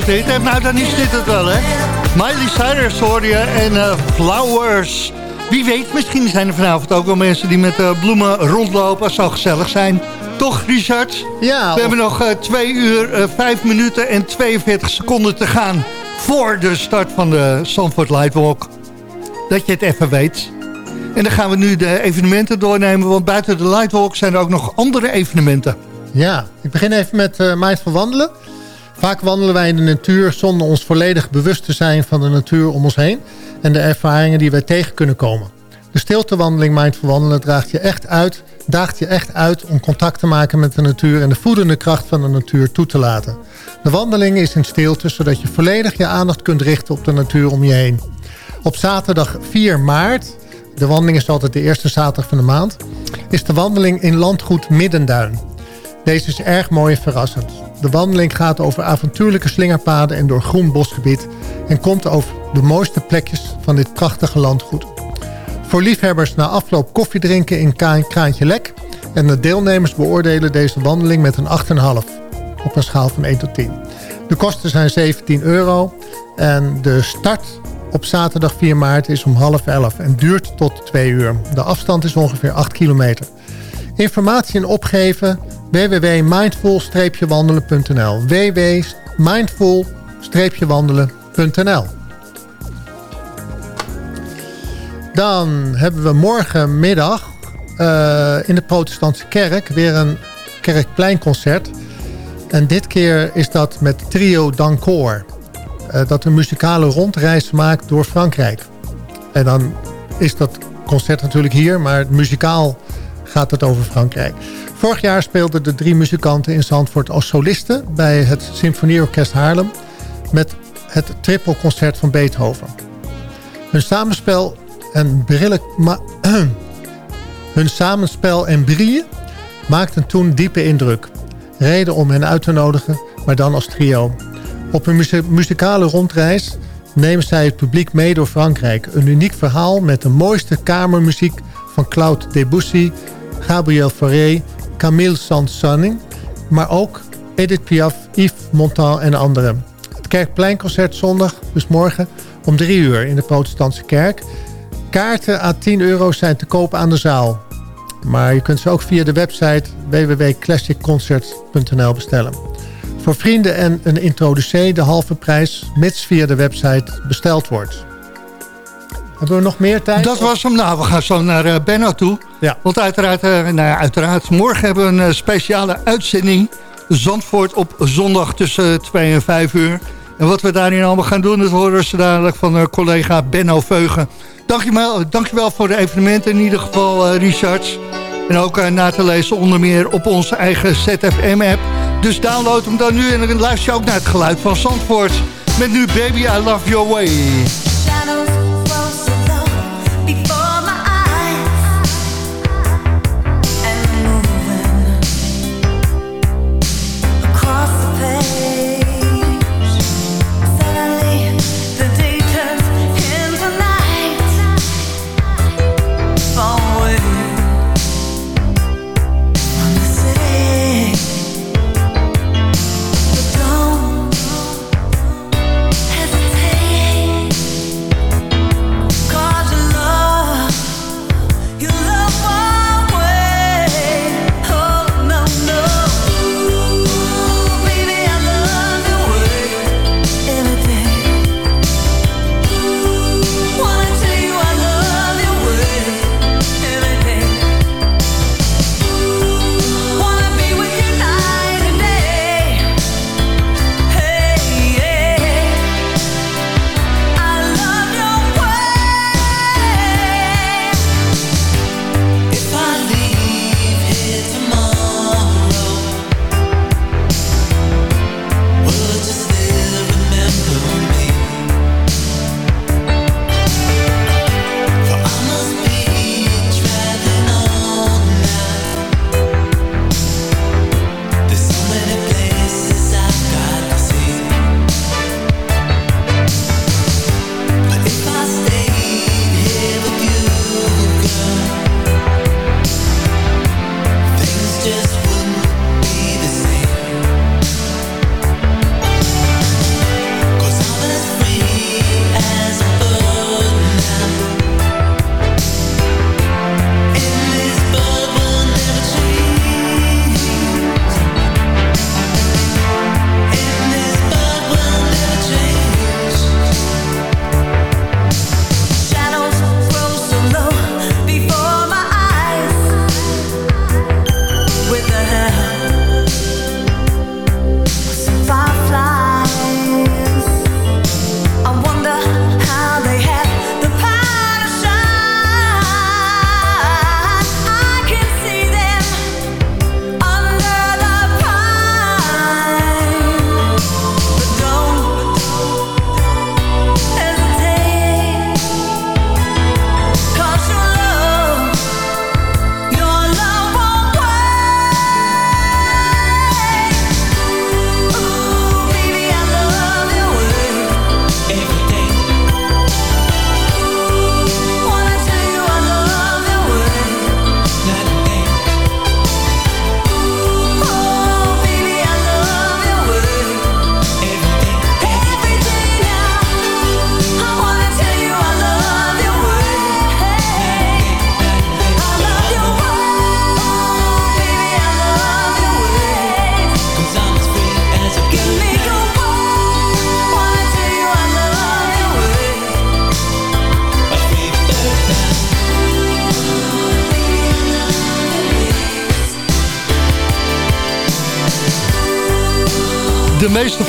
Grote hit hebt, nou dan is dit het wel, hè? Miley Cyrus hoor je en eh, Flowers. Wie weet, misschien zijn er vanavond ook wel mensen die met eh, bloemen rondlopen. Zou gezellig zijn. Toch, Richard? Ja. We hebben nog eh, 2 uur, eh 5 minuten en 42 seconden te gaan... voor de start van de Zandvoort Lightwalk. Dat je het even weet. En dan gaan we nu de evenementen doornemen... want buiten de Lightwalk zijn er ook nog andere evenementen. Ja, ik begin even met uh, Mindful Wandelen. Vaak wandelen wij in de natuur zonder ons volledig bewust te zijn van de natuur om ons heen en de ervaringen die wij tegen kunnen komen. De stiltewandeling Mindful Wandelen draagt je echt uit, daagt je echt uit om contact te maken met de natuur en de voedende kracht van de natuur toe te laten. De wandeling is in stilte, zodat je volledig je aandacht kunt richten op de natuur om je heen. Op zaterdag 4 maart, de wandeling is altijd de eerste zaterdag van de maand, is de wandeling in landgoed Middenduin. Deze is erg mooi en verrassend. De wandeling gaat over avontuurlijke slingerpaden en door groen bosgebied... en komt over de mooiste plekjes van dit prachtige landgoed. Voor liefhebbers na afloop koffie drinken in Kraantje Lek... en de deelnemers beoordelen deze wandeling met een 8,5 op een schaal van 1 tot 10. De kosten zijn 17 euro en de start op zaterdag 4 maart is om half 11 en duurt tot 2 uur. De afstand is ongeveer 8 kilometer. Informatie en opgeven www.mindful-wandelen.nl www.mindful-wandelen.nl Dan hebben we morgenmiddag uh, in de protestantse kerk weer een kerkpleinconcert. En dit keer is dat met Trio Dancor. Uh, dat een muzikale rondreis maakt door Frankrijk. En dan is dat concert natuurlijk hier, maar muzikaal gaat het over Frankrijk. Vorig jaar speelden de drie muzikanten in Zandvoort als solisten... bij het Symfonieorkest Haarlem... met het trippelconcert van Beethoven. Hun samenspel en brillen... hun samenspel en brieën maakten toen diepe indruk. Reden om hen uit te nodigen, maar dan als trio. Op muzie muzikale rondreis nemen zij het publiek mee door Frankrijk. Een uniek verhaal met de mooiste kamermuziek van Claude Debussy... Gabriel Fauré, Camille Saint-Saëns, maar ook Edith Piaf, Yves Montand en anderen. Het Kerkpleinconcert zondag, dus morgen, om 3 uur in de protestantse kerk. Kaarten à 10 euro zijn te koop aan de zaal. Maar je kunt ze ook via de website www.classicconcerts.nl bestellen. Voor vrienden en een introducee de halve prijs, mits via de website besteld wordt. Hebben we nog meer tijd? Dat was hem. Nou, we gaan zo naar uh, Benno toe. Ja. Want uiteraard, uh, nou ja, uiteraard, morgen hebben we een uh, speciale uitzending. Zandvoort op zondag tussen 2 en 5 uur. En wat we daarin allemaal gaan doen, dat horen ze dadelijk van collega Benno Veugen. Dankjewel, dankjewel voor de evenementen in ieder geval, Richards. En ook na te lezen onder meer op onze eigen ZFM-app. Dus download hem dan nu en dan luister je ook naar het geluid van Zandvoort. Met nu Baby I Love Your Way.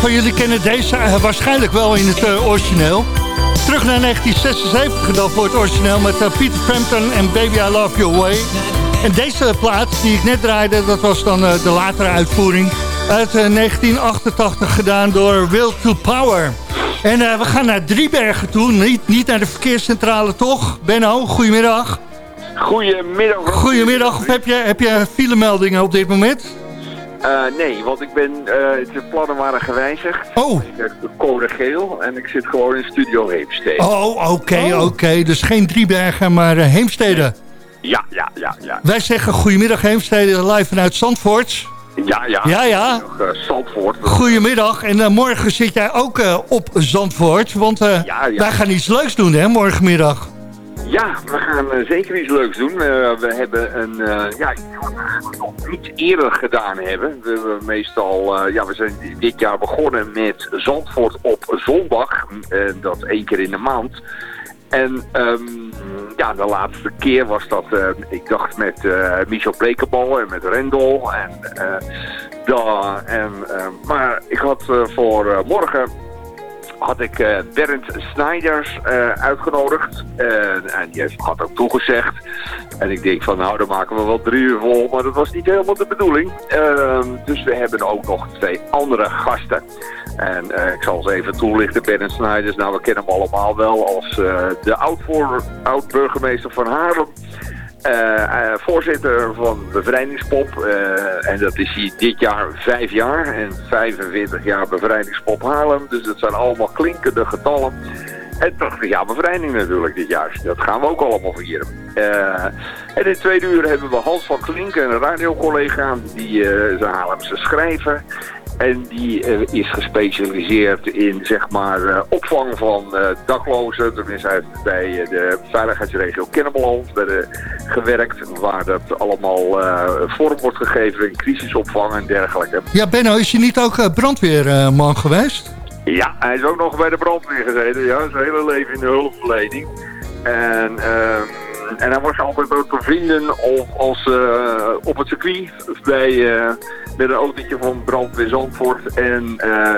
Van jullie kennen deze eh, waarschijnlijk wel in het eh, origineel. Terug naar 1976 dan voor het origineel met eh, Peter Frampton en Baby I Love Your Way. En deze plaat die ik net draaide, dat was dan de latere uitvoering uit eh, 1988 gedaan door Will to Power. En we gaan naar Driebergen toe, niet, niet naar de verkeerscentrale toch? Benno, goedemiddag. Goedemiddag. Goedemiddag, of heb je, heb je filemeldingen op dit moment? Eh, nee, want ik ben, eh, de plannen waren gewijzigd. Oh. Ik heb de code geel en ik zit gewoon in Studio Heemstede. Oh, oké, oké. Dus geen Driebergen, maar eh, Heemstede. Ja, ja, ja, ja. Wij zeggen goedemiddag Heemstede live vanuit Zandvoort. Ja, ja. Ja, ja. Nog, eh, Zandvoort. Goedemiddag. En morgen zit jij ook eh, op Zandvoort. Want eh, Ja, ja. wij gaan iets leuks doen, hè, morgenmiddag. Ja, we gaan eh, zeker iets leuks doen. Eh, we hebben een, eh, ja, we nog niet eerder gedaan hebben. We hebben meestal, ja, we zijn dit jaar begonnen met Zandvoort op zondag. Dat één keer in de maand. En ehm, ja, de laatste keer was dat, ik dacht met Michel Blekenbal en met Rendel. En, eh, da, en, maar ik had voor morgen had ik eh, Bernd Snijders eh, uitgenodigd. En, en die heeft, had ook toegezegd. En ik denk van nou, dan maken we wel drie uur vol. Maar dat was niet helemaal de bedoeling. Ehm, dus we hebben ook nog twee andere gasten. En eh, ik zal ze even toelichten. Bernd Snijders, nou we kennen hem allemaal wel als eh, de oud-burgemeester van Haarlem. Eh, eh, voorzitter van Bevrijdingspop. eh, en dat is hij dit jaar vijf jaar. En 45 jaar Bevrijdingspop Haarlem. Dus dat zijn allemaal klinkende getallen. En 80 jaar bevrijding natuurlijk dit jaar. Dat gaan we ook allemaal vieren. Eh, en in tweede uur hebben we Hans van Klinken, een radiocollega. Die eh, is een Haarlemse schrijver. En die eh, is gespecialiseerd in zeg maar eh, opvang van eh, daklozen. Tenminste, hij heeft bij eh, de veiligheidsregio Kennemerland bij de, gewerkt. Waar dat allemaal eh, vorm wordt gegeven in crisisopvang en dergelijke. Ja, Benno, is je niet ook eh, brandweerman geweest? Ja, hij is ook nog bij de brandweer gezeten. Ja, zijn hele leven in de hulpverlening. En, ehm, en hij was altijd ook te vinden op, als, eh, op het circuit bij, eh, met een autootje van brandweer Zandvoort. En eh,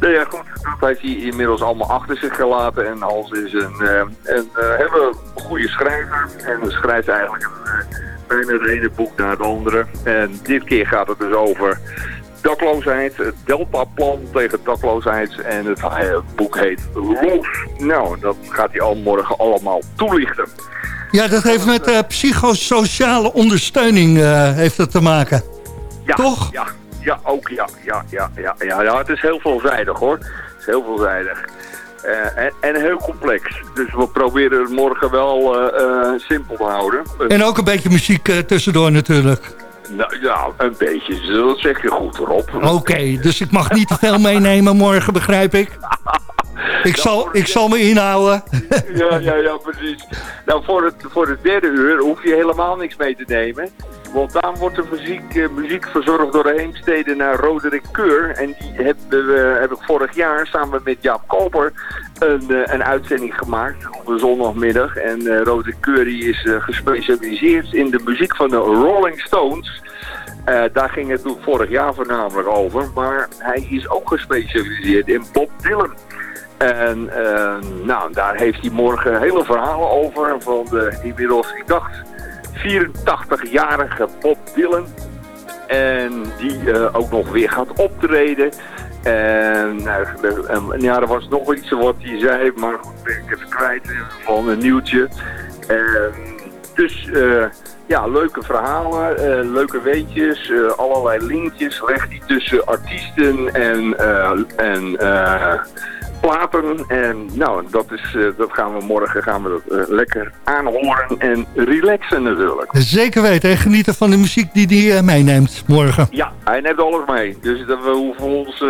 nou ja, goed, dat heeft hij inmiddels allemaal achter zich gelaten. En Hans is een, een eh, hele goede schrijver. En schrijft eigenlijk een, bijna het ene boek naar het andere. En dit keer gaat het dus over dakloosheid, het Delta-plan tegen dakloosheid. En het boek heet Los. Nou, dat gaat hij al morgen allemaal toelichten. Ja, dat heeft met eh, psychosociale ondersteuning eh, heeft het te maken. Ja, Toch? Ja, ja, ook ja. Ja, ja, ja, ja, ja. Het is heel veelzijdig hoor. Het is heel veelzijdig. Eh, en, en heel complex. Dus we proberen het morgen wel simpel te houden. En ook een beetje muziek tussendoor natuurlijk. Nou ja, een beetje. Dat zeg je goed, Rob. Oké, dus ik mag niet te veel meenemen morgen, begrijp ik. Ik zal, ik zal me inhouden. Ja, ja, ja, precies. Nou, voor het, voor het derde uur hoef je helemaal niks mee te nemen. Want daar wordt de muziek, eh, muziek verzorgd door de Heemstede naar Roderick Keur. En die hebben we, heb ik vorig jaar samen met Jaap Koper een, eh, een uitzending gemaakt op de zondagmiddag. En eh Roderick Keur die is gespecialiseerd in de muziek van de Rolling Stones. Daar ging het toen vorig jaar voornamelijk over. Maar hij is ook gespecialiseerd in Bob Dylan. En eh, nou, daar heeft hij morgen hele verhalen over van de inmiddels, ik dacht, 84-jarige Bob Dylan. En die eh, ook nog weer gaat optreden. En nou, ja, er was nog iets wat hij zei, maar goed, ben ik even kwijt van een nieuwtje. Dus eh, ja, leuke verhalen, eh, leuke weetjes, eh, allerlei linkjes legt hij tussen artiesten en, eh, en eh, platen. En nou, dat, is, eh, dat gaan we morgen gaan we dat, eh, lekker aanhoren en relaxen natuurlijk. Zeker weten, en genieten van de muziek die hij eh, meeneemt morgen. Ja, hij neemt alles mee. Dus dat we hoeven ons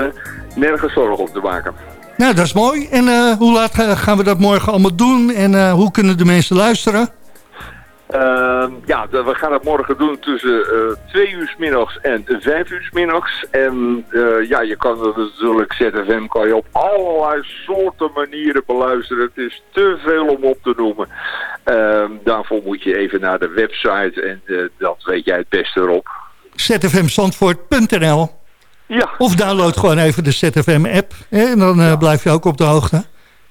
nergens zorgen op te maken. Nou, dat is mooi. En hoe laat ga- gaan we dat morgen allemaal doen? En hoe kunnen de mensen luisteren? Ehm, ja, we gaan het morgen doen tussen eh twee uur 's middags en vijf uur 's middags. En eh, ja, je kan het natuurlijk, ZFM kan je op allerlei soorten manieren beluisteren. Het is te veel om op te noemen. Ehm, daarvoor moet je even naar de website en eh, dat weet jij het beste erop. zfmzandvoort.nl Ja. Of download gewoon even de ZFM-app. En dan blijf je ook op de hoogte.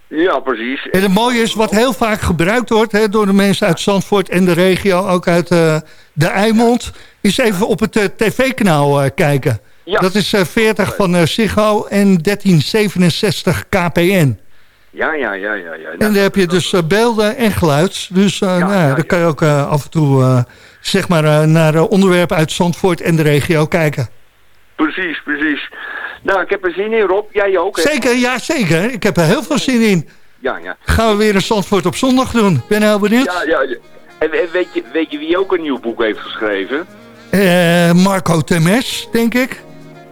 Ja, precies. En het mooie is, wat heel vaak gebruikt wordt... Hè, door de mensen uit Zandvoort en de regio, ook uit eh, de Eimond... is even op het eh, tv-kanaal eh, kijken. Ja. Dat is eh, 40 van uh, Ziggo en 1367 KPN. Ja, ja, ja, ja. ja. En daar heb je dus beelden en geluid. Dus eh, nou, ja, dan kan je ook af en toe zeg maar, naar onderwerpen uit Zandvoort en de regio kijken. Precies, precies. Nou, ik heb er zin in, Rob. Jij ook, hè? Zeker, ja zeker. Ik heb er heel veel zin in. Ja, ja. Gaan we weer een Zandvoort op zondag doen. Ben heel benieuwd. Ja, ja. ja. En, en weet, je, weet je wie ook een nieuw boek heeft geschreven? Eh, Marco Temes, denk ik.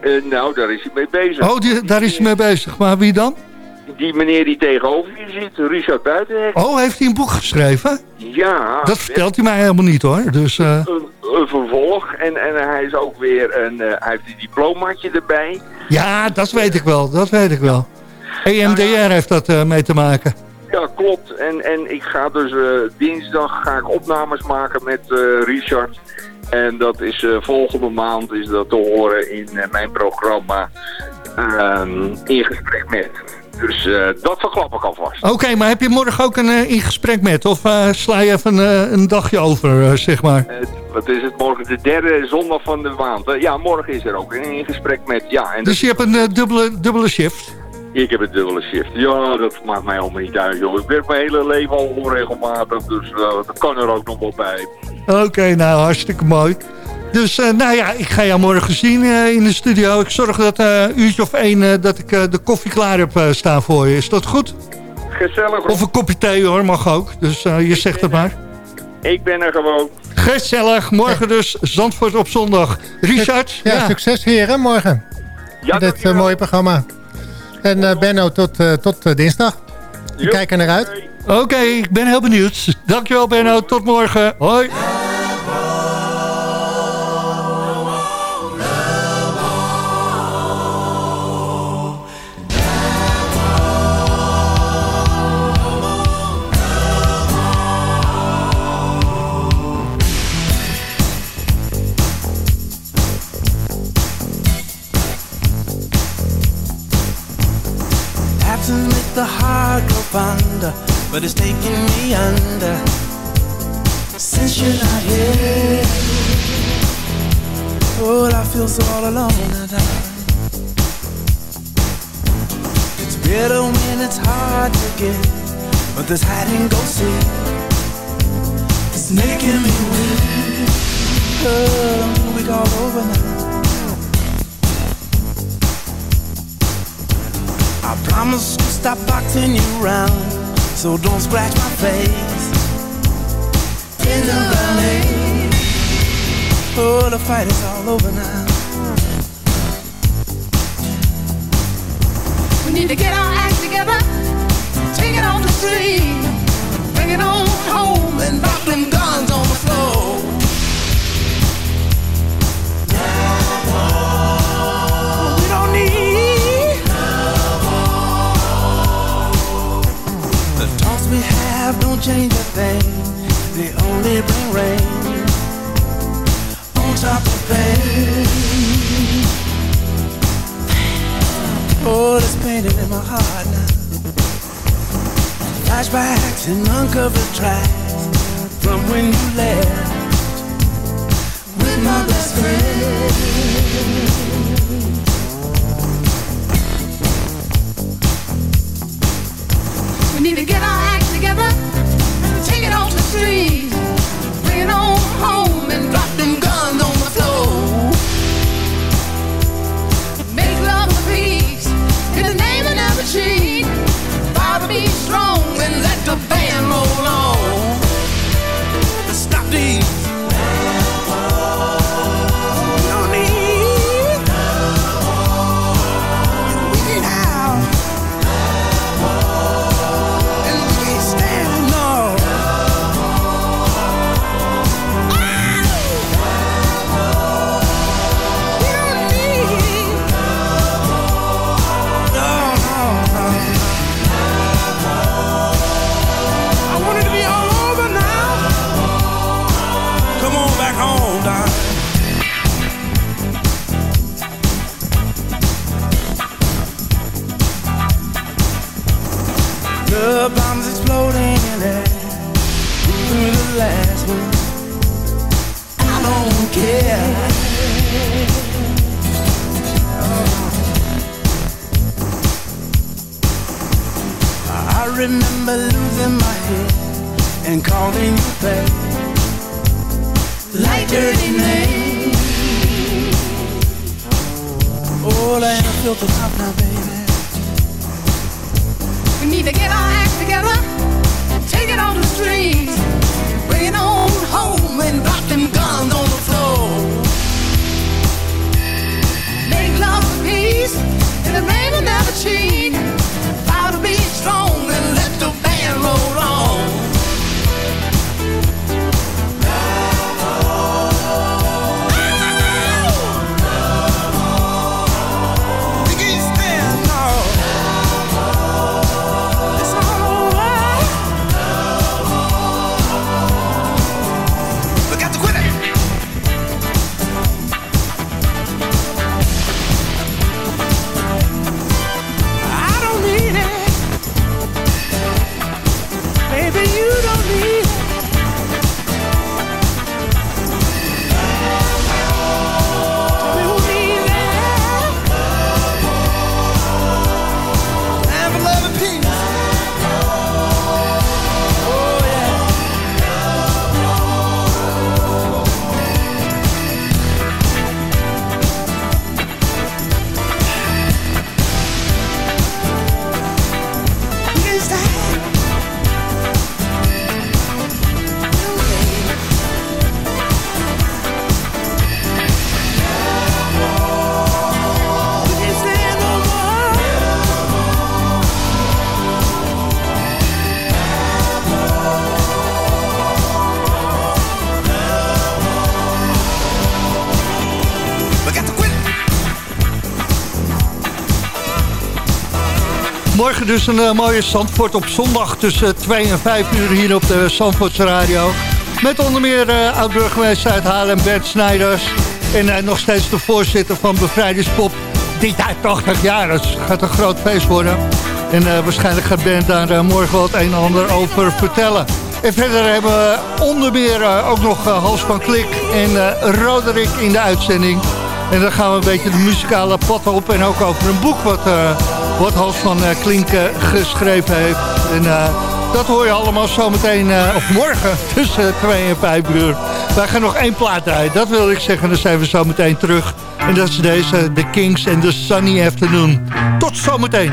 Eh, nou, daar is hij mee bezig. Oh, die, daar is hij mee bezig. Maar wie dan? Die meneer die tegenover je zit, Richard Buitenhek. Oh, heeft hij een boek geschreven? Ja. Dat vertelt hij mij helemaal niet hoor. Dus, eh, Een, een vervolg. En, en hij is ook weer een... eh, hij heeft een diplomaatje erbij. ja, dat weet ik wel. Dat weet ik wel. EMDR heeft dat eh, mee te maken. Ja, klopt. En, en ik ga dus dinsdag ga ik opnames maken met Richard. En dat is volgende maand is dat te horen in mijn programma ehm, In Gesprek Met. Dus eh, dat verklap ik alvast. Oké, maar heb je morgen ook een eh, in gesprek met? Of eh, sla je even een dagje over, zeg maar? Wat is het morgen? De derde zondag van de maand. Ja, morgen is er ook een in gesprek met. Ja, en Dus je hebt een dubbele, dubbele shift? ik heb een dubbele shift. Ja, dat maakt mij allemaal niet uit, joh. Ik werk mijn hele leven al onregelmatig, dus dat kan er ook nog wel bij. Oké, nou hartstikke mooi. Dus eh, nou ja, ik ga jou morgen zien eh, in de studio. Ik zorg dat eh, een uurtje of één eh, dat ik eh, de koffie klaar heb eh, staan voor je. Is dat goed? Gezellig. Of een kopje thee hoor, mag ook. Dus eh, je zegt het maar. Ik ben er gewoon. Gezellig, morgen dus Zandvoort op zondag. Richard? Ja, succes heren, morgen. Ja, Met dit eh, mooie programma. En eh, Benno, tot, eh, tot eh, dinsdag. Ik kijk er naar uit. Oké, ik ben heel benieuwd. Dankjewel Benno, tot morgen. Hoi. But it's taking me under. Since you're not here, oh, I feel so all alone at times. It's bitter when it's hard to get, but this hide and go see. It's making me weak. Oh, we all over now. I promise to stop boxing you round, so don't scratch my face. In the running, oh, the fight is all over now. We need to get our act together, take it on the street, bring it on home and drop them guns on the floor. Change a thing, they only bring rain on top of pain. Oh, this pain in my heart now. Flashbacks and uncovered tracks from when you left with my best friend. We need to get our free. Remember losing my head and calling you back. Like dirty name. Oh, Lana, feel the top now, baby. We need to get our act together, take it on the streets, Morgen dus een eh, mooie Zandvoort op zondag tussen 2 en 5 uur hier op de Zandvoortse Radio. Met onder meer eh oud-burgemeester uit Bert Snijders. En eh, nog steeds de voorzitter van Bevrijdingspop. Dit jaar 80 jaar, het gaat een groot feest worden. En waarschijnlijk gaat Bert daar morgen het een en ander over vertellen. En verder hebben we onder meer ook nog Hans van Klik en Roderick in de uitzending. En dan gaan we een beetje de muzikale pad op. En ook over een boek wat, eh, wat Hans van eh, Klink eh, geschreven heeft. En eh, dat hoor je allemaal zometeen, of morgen, tussen 2 en 5 uur. Wij gaan nog één plaat draaien, dat wil ik zeggen. Dan zijn we zo meteen terug. En dat is deze, The Kings and the Sunny Afternoon. Tot zometeen.